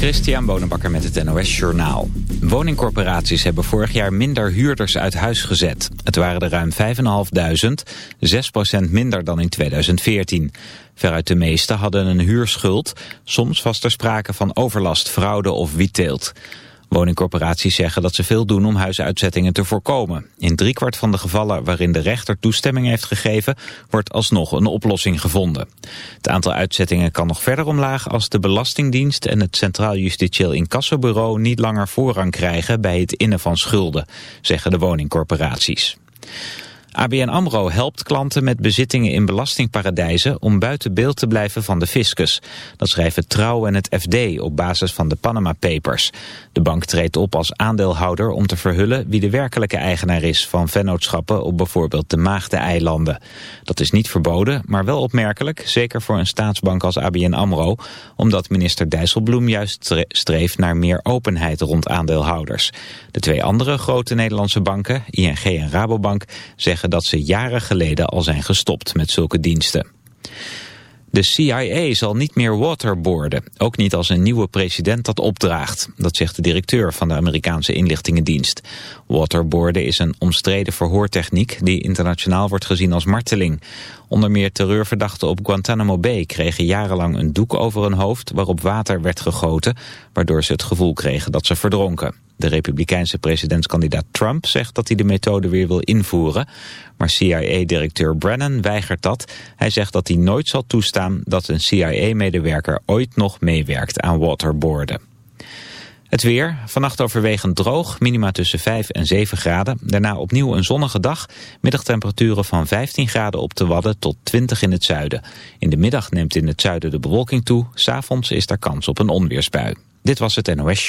Christian Bonenbakker met het NOS Journaal. Woningcorporaties hebben vorig jaar minder huurders uit huis gezet. Het waren er ruim 5.500, 6% minder dan in 2014. Veruit de meeste hadden een huurschuld. Soms was er sprake van overlast, fraude of wietteelt. Woningcorporaties zeggen dat ze veel doen om huisuitzettingen te voorkomen. In driekwart van de gevallen waarin de rechter toestemming heeft gegeven... wordt alsnog een oplossing gevonden. Het aantal uitzettingen kan nog verder omlaag... als de Belastingdienst en het Centraal Justitieel Incassobureau... niet langer voorrang krijgen bij het innen van schulden, zeggen de woningcorporaties. ABN AMRO helpt klanten met bezittingen in belastingparadijzen om buiten beeld te blijven van de fiscus. Dat schrijven Trouw en het FD op basis van de Panama Papers. De bank treedt op als aandeelhouder om te verhullen wie de werkelijke eigenaar is van vennootschappen op bijvoorbeeld de Maagde-eilanden. Dat is niet verboden, maar wel opmerkelijk, zeker voor een staatsbank als ABN AMRO, omdat minister Dijsselbloem juist streeft naar meer openheid rond aandeelhouders. De twee andere grote Nederlandse banken, ING en Rabobank, zeggen dat ze jaren geleden al zijn gestopt met zulke diensten. De CIA zal niet meer waterboarden, ook niet als een nieuwe president dat opdraagt. Dat zegt de directeur van de Amerikaanse inlichtingendienst. Waterboarden is een omstreden verhoortechniek die internationaal wordt gezien als marteling. Onder meer terreurverdachten op Guantanamo Bay kregen jarenlang een doek over hun hoofd waarop water werd gegoten, waardoor ze het gevoel kregen dat ze verdronken. De republikeinse presidentskandidaat Trump zegt dat hij de methode weer wil invoeren. Maar CIA-directeur Brennan weigert dat. Hij zegt dat hij nooit zal toestaan dat een CIA-medewerker ooit nog meewerkt aan waterboarden. Het weer, vannacht overwegend droog, minima tussen 5 en 7 graden. Daarna opnieuw een zonnige dag, middagtemperaturen van 15 graden op de Wadden tot 20 in het zuiden. In de middag neemt in het zuiden de bewolking toe, s'avonds is er kans op een onweersbui. Dit was het NOS.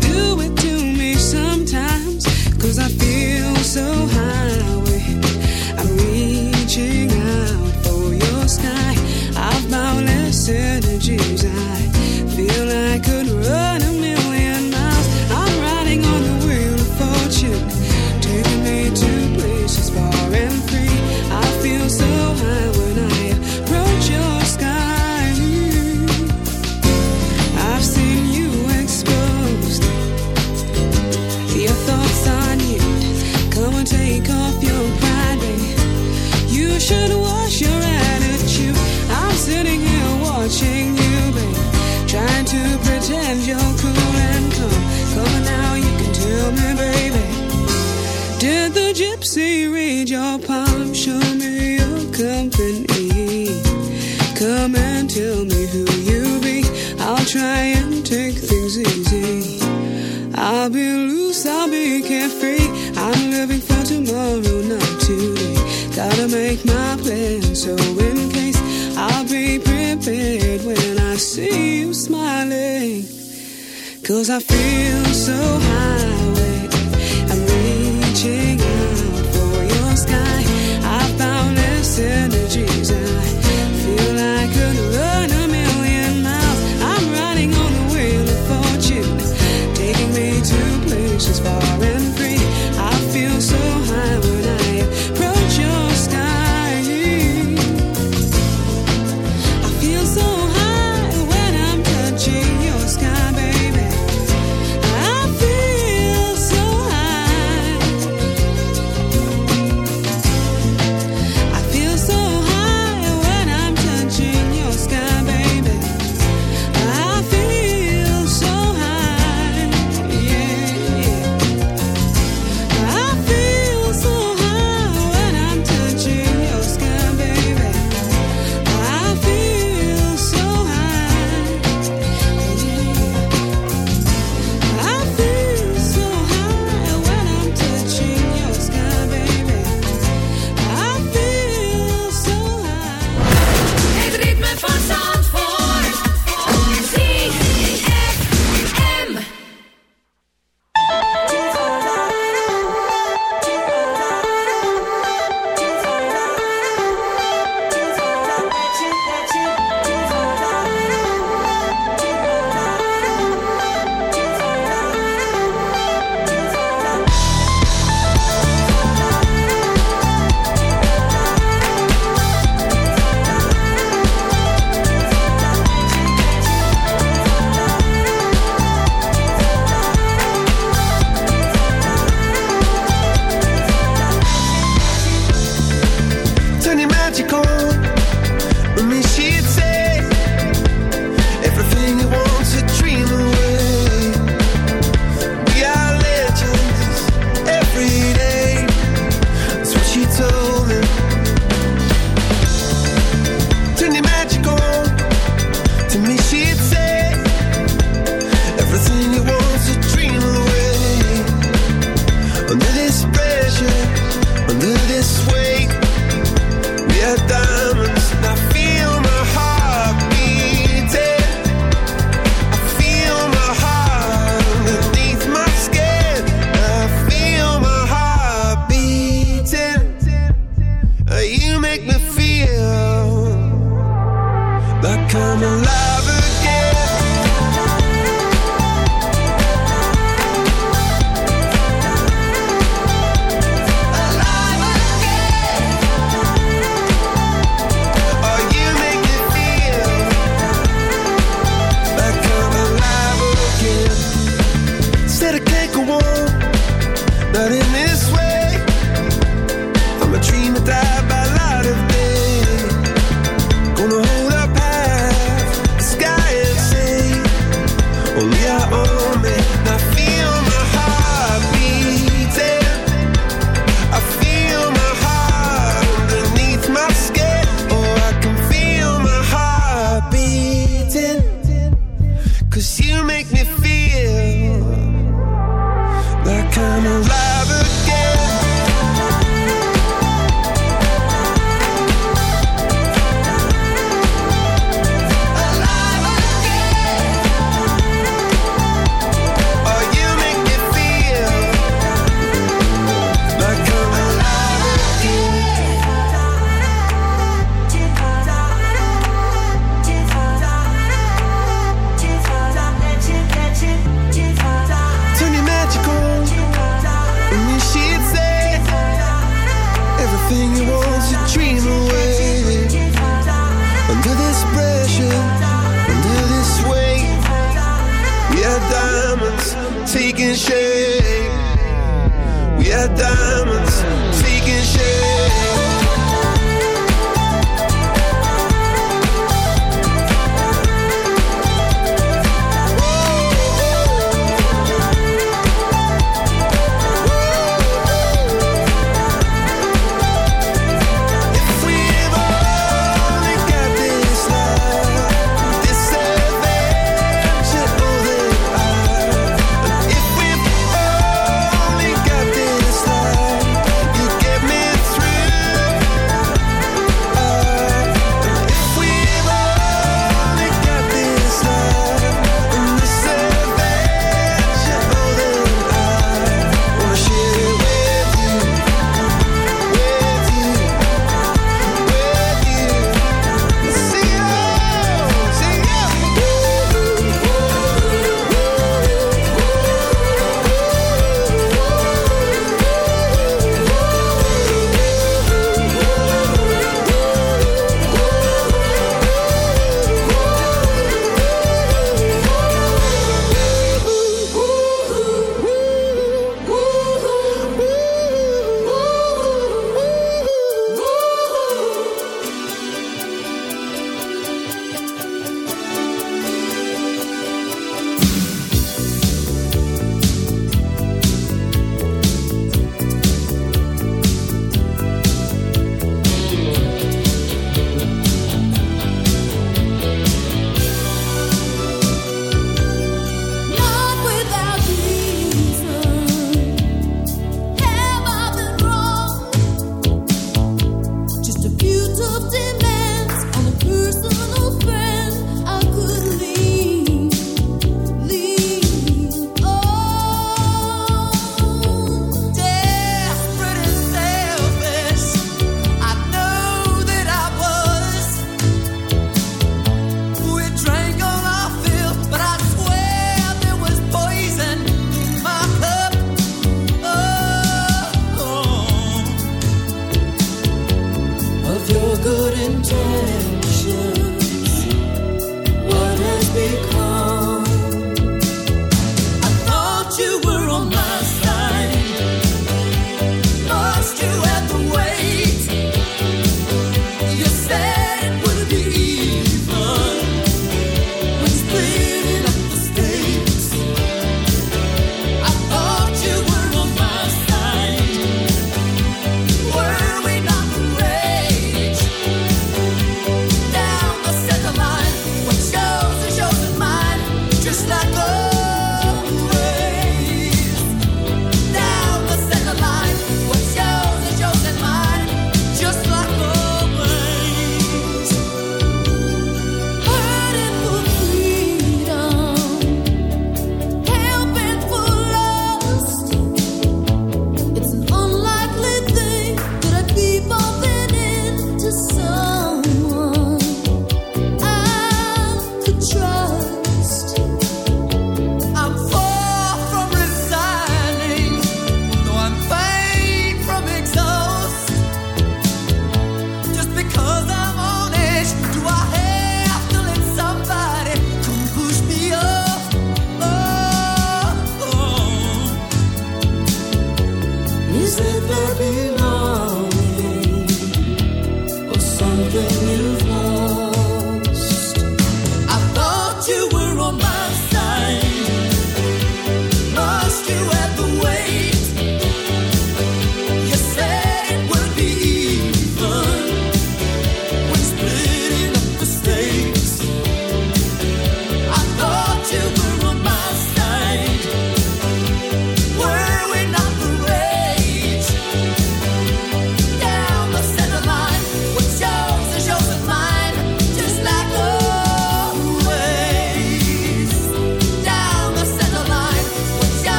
come alive.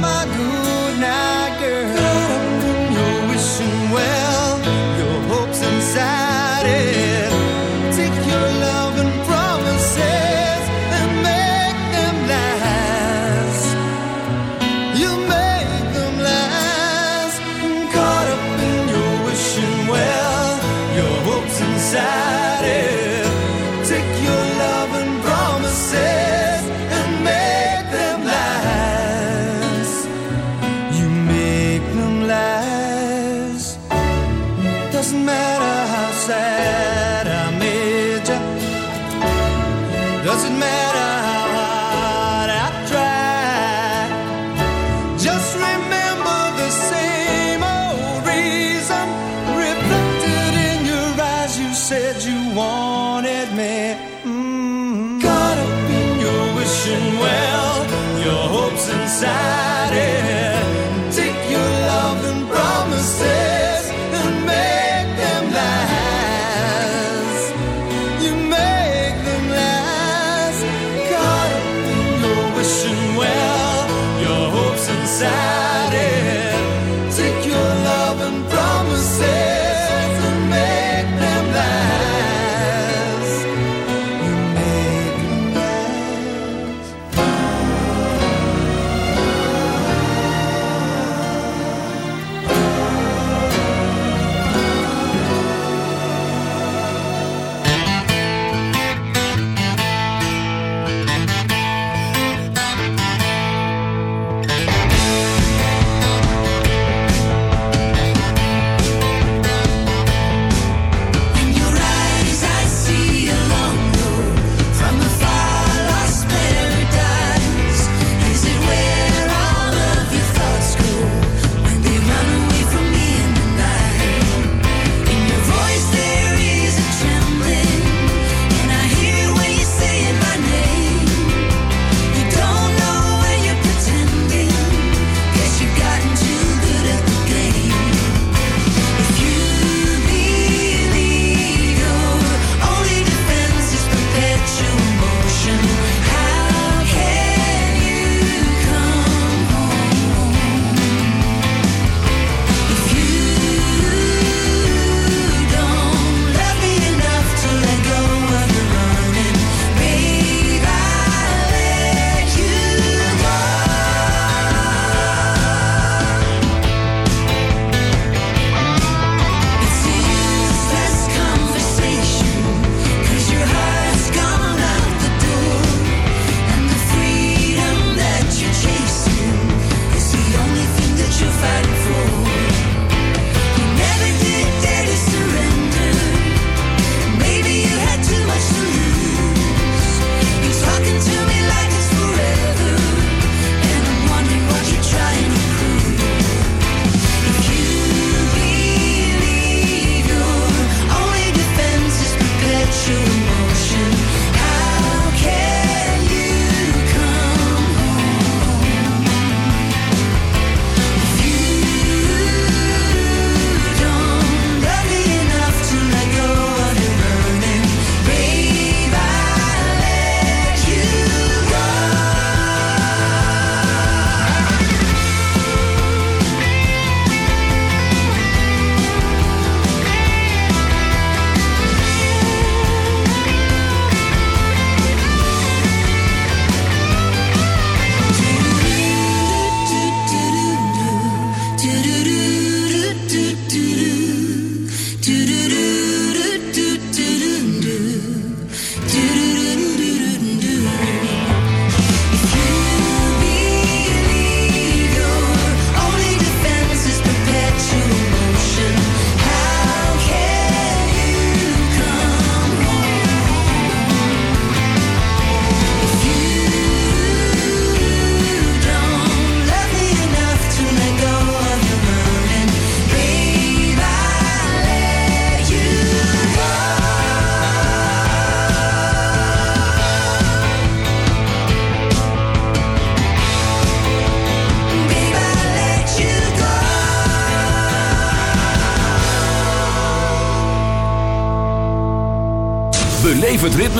my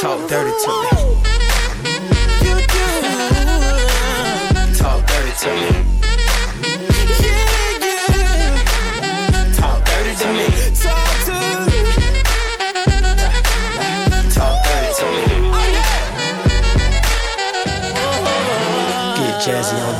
Talk dirty to me. Talk dirty to me. Talk dirty to me. Talk to me. Talk dirty to me. Get jazzy on